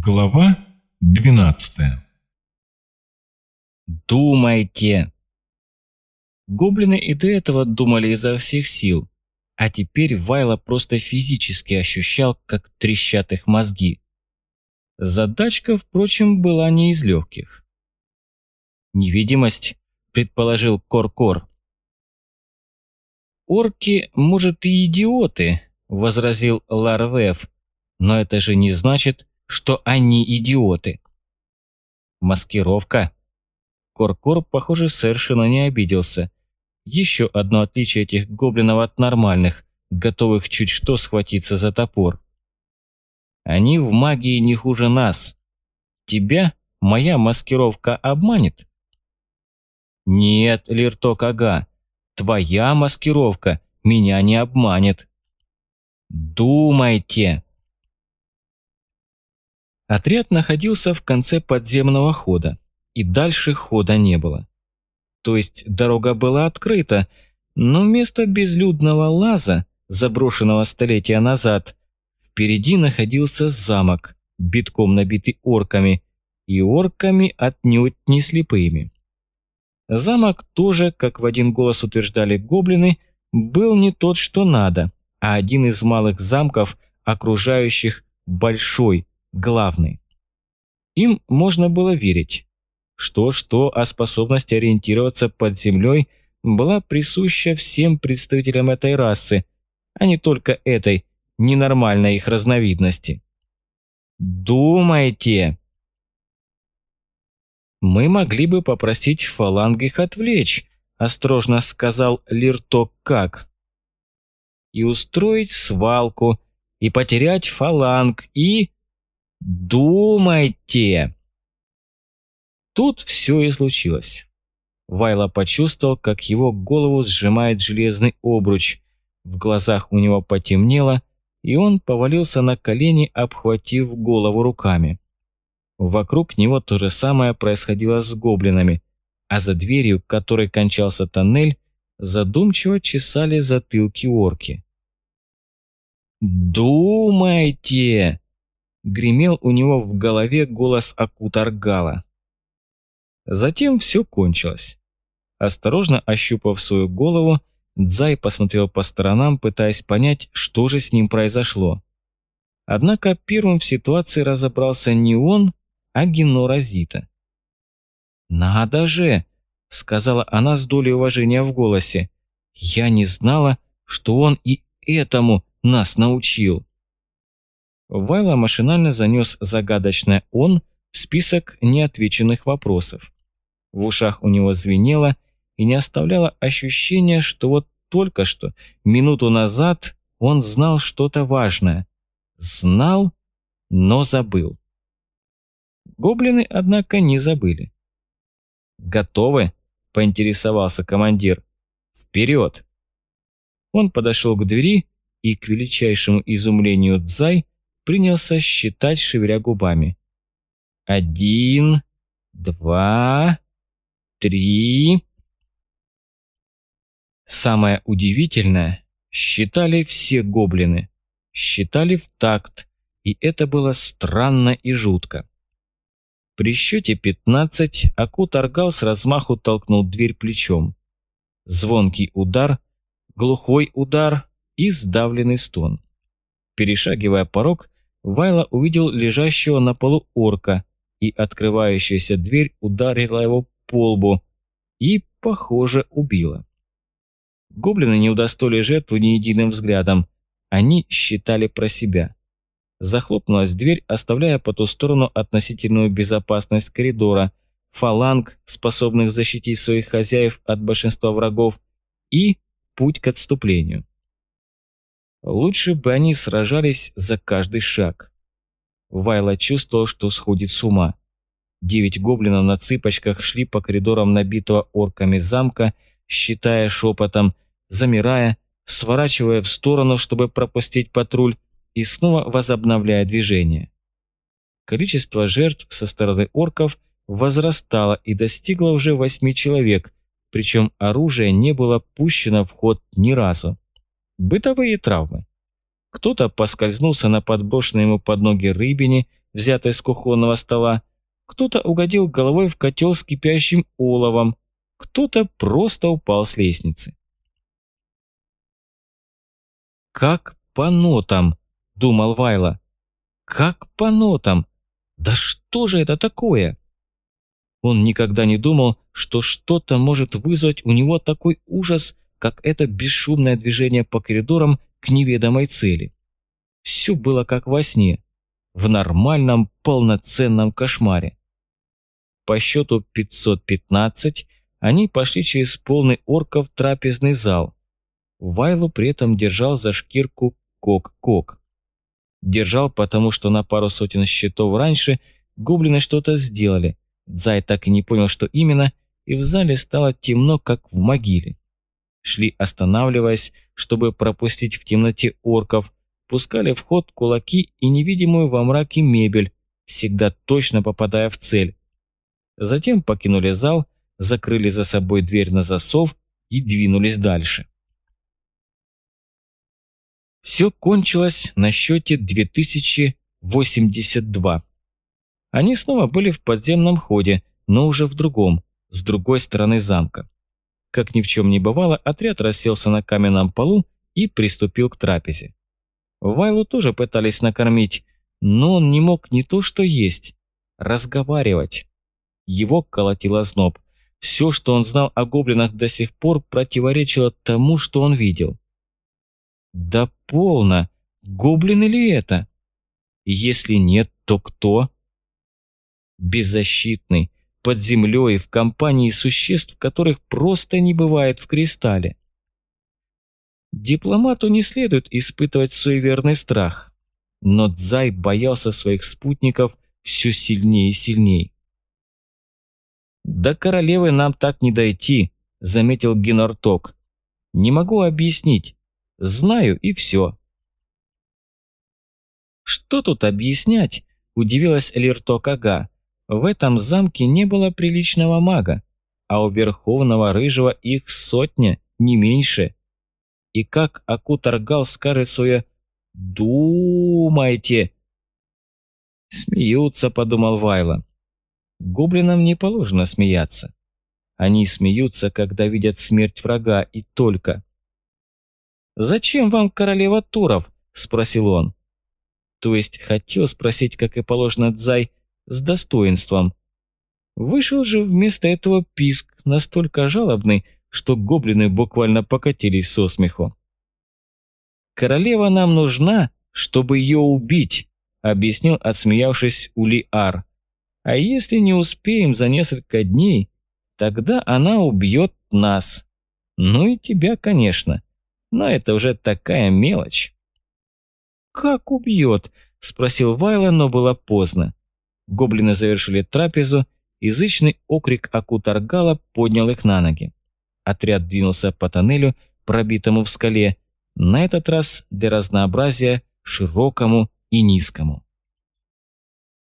Глава 12 Думайте! Гоблины и до этого думали изо всех сил, а теперь Вайла просто физически ощущал, как трещат их мозги. Задачка, впрочем, была не из легких. «Невидимость», — предположил Кор-Кор. «Орки, может, и идиоты», — возразил Ларвев, «но это же не значит, что они идиоты. Маскировка. Коркор, похоже, совершенно не обиделся. Еще одно отличие этих гоблинов от нормальных, готовых чуть что схватиться за топор. Они в магии не хуже нас. Тебя моя маскировка обманет? Нет, Лирток Ага, твоя маскировка меня не обманет. Думайте. Отряд находился в конце подземного хода, и дальше хода не было. То есть дорога была открыта, но вместо безлюдного лаза, заброшенного столетия назад, впереди находился замок, битком набитый орками, и орками отнюдь не слепыми. Замок тоже, как в один голос утверждали гоблины, был не тот, что надо, а один из малых замков, окружающих большой, главный. Им можно было верить. Что-что, а способность ориентироваться под землей была присуща всем представителям этой расы, а не только этой ненормальной их разновидности. «Думайте!» «Мы могли бы попросить фаланг их отвлечь», – осторожно сказал Лирток как. «И устроить свалку, и потерять фаланг, и...» «Думайте!» Тут все и случилось. Вайло почувствовал, как его голову сжимает железный обруч. В глазах у него потемнело, и он повалился на колени, обхватив голову руками. Вокруг него то же самое происходило с гоблинами, а за дверью, которой кончался тоннель, задумчиво чесали затылки орки. «Думайте!» Гремел у него в голове голос Акутаргала. Затем все кончилось. Осторожно ощупав свою голову, Дзай посмотрел по сторонам, пытаясь понять, что же с ним произошло. Однако первым в ситуации разобрался не он, а Генора Зита. «Надо же!» – сказала она с долей уважения в голосе. «Я не знала, что он и этому нас научил». Вайла машинально занес загадочное «он» в список неотвеченных вопросов. В ушах у него звенело и не оставляло ощущения, что вот только что, минуту назад, он знал что-то важное. Знал, но забыл. Гоблины, однако, не забыли. «Готовы?» – поинтересовался командир. «Вперед!» Он подошел к двери и, к величайшему изумлению Дзай, принялся считать, шевеля губами. «Один, два, три...» Самое удивительное, считали все гоблины. Считали в такт, и это было странно и жутко. При счете пятнадцать Аку торгал с размаху толкнул дверь плечом. Звонкий удар, глухой удар и сдавленный стон. Перешагивая порог, Вайла увидел лежащего на полу орка, и открывающаяся дверь ударила его по лбу и, похоже, убила. Гоблины не удостоили жертву ни единым взглядом. Они считали про себя. Захлопнулась дверь, оставляя по ту сторону относительную безопасность коридора, фаланг, способных защитить своих хозяев от большинства врагов, и путь к отступлению. Лучше бы они сражались за каждый шаг. Вайла чувствовал, что сходит с ума. Девять гоблинов на цыпочках шли по коридорам набитого орками замка, считая шепотом, замирая, сворачивая в сторону, чтобы пропустить патруль, и снова возобновляя движение. Количество жертв со стороны орков возрастало и достигло уже восьми человек, причем оружие не было пущено в ход ни разу. Бытовые травмы. Кто-то поскользнулся на подброшенной ему под ноги рыбине, взятой с кухонного стола, кто-то угодил головой в котел с кипящим оловом, кто-то просто упал с лестницы. «Как по нотам!» – думал Вайла. «Как по нотам! Да что же это такое?» Он никогда не думал, что что-то может вызвать у него такой ужас, как это бесшумное движение по коридорам к неведомой цели. Все было как во сне, в нормальном полноценном кошмаре. По счету 515 они пошли через полный орков трапезный зал. Вайлу при этом держал за шкирку Кок-Кок. Держал, потому что на пару сотен счетов раньше гоблины что-то сделали. Зай так и не понял, что именно, и в зале стало темно, как в могиле. Шли останавливаясь, чтобы пропустить в темноте орков, пускали в ход кулаки и невидимую во мраке мебель, всегда точно попадая в цель. Затем покинули зал, закрыли за собой дверь на засов и двинулись дальше. Все кончилось на счете 2082. Они снова были в подземном ходе, но уже в другом, с другой стороны замка. Как ни в чем не бывало, отряд расселся на каменном полу и приступил к трапезе. Вайлу тоже пытались накормить, но он не мог не то что есть, разговаривать. Его колотило зноб. Все, что он знал о гоблинах до сих пор, противоречило тому, что он видел. Да полно! Гоблины ли это? Если нет, то кто? Беззащитный, под землей, в компании существ, которых просто не бывает в кристалле. Дипломату не следует испытывать суеверный страх, но Дзай боялся своих спутников все сильнее и сильнее. «До королевы нам так не дойти», – заметил Генарток. «Не могу объяснить. Знаю и все». «Что тут объяснять?» – удивилась Элирток Ага. «В этом замке не было приличного мага, а у Верховного Рыжего их сотня, не меньше. И как Акутаргал скажет свое «думайте»?» «Смеются», – подумал Вайла. Гоблинам не положено смеяться. Они смеются, когда видят смерть врага, и только. «Зачем вам королева Туров?» – спросил он. То есть хотел спросить, как и положено Дзай, с достоинством. Вышел же вместо этого писк, настолько жалобный, что гоблины буквально покатились со смеху. «Королева нам нужна, чтобы ее убить», – объяснил, отсмеявшись Ули-Ар. А если не успеем за несколько дней, тогда она убьет нас. Ну и тебя, конечно. Но это уже такая мелочь. «Как убьет?» – спросил Вайла, но было поздно. Гоблины завершили трапезу, язычный окрик Акутаргала поднял их на ноги. Отряд двинулся по тоннелю, пробитому в скале, на этот раз для разнообразия широкому и низкому.